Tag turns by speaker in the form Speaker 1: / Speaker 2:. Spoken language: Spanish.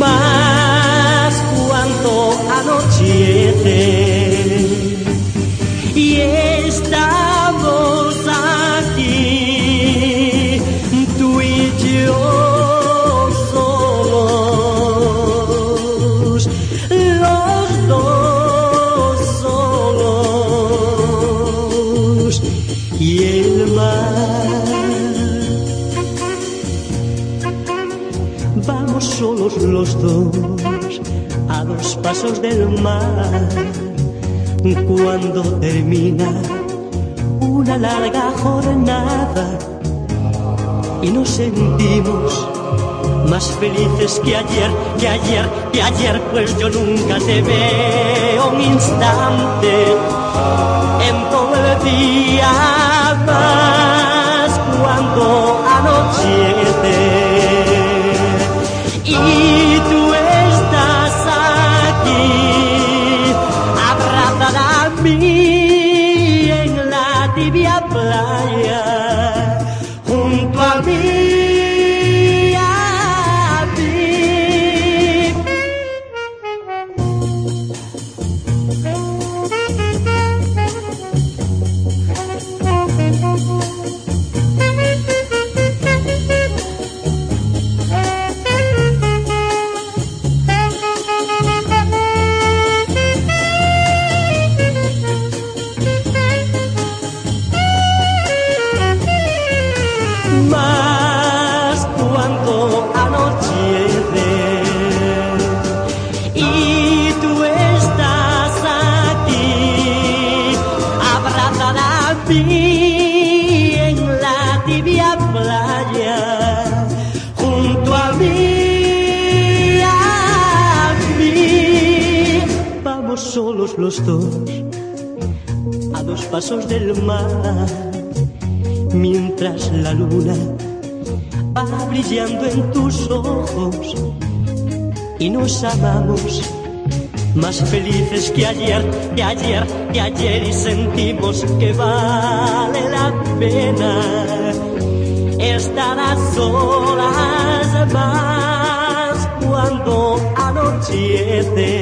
Speaker 1: Más Vamos solos los dos a dos pasos del mar. Cuando termina una larga jornada y nos sentimos más felices que ayer, que ayer, que ayer, pues yo nunca te veo un instante en todo el día más cuando anochece. Y tú estás aquí abrazada a mí en la tibia playa junto a mí a mí. Vamos solos los dos a dos pasos del mar mientras la luna va brillando en tus ojos. Y nos amamos más felices que ayer, que ayer, que ayer y sentimos que vale la pena estar a solas más cuando anochece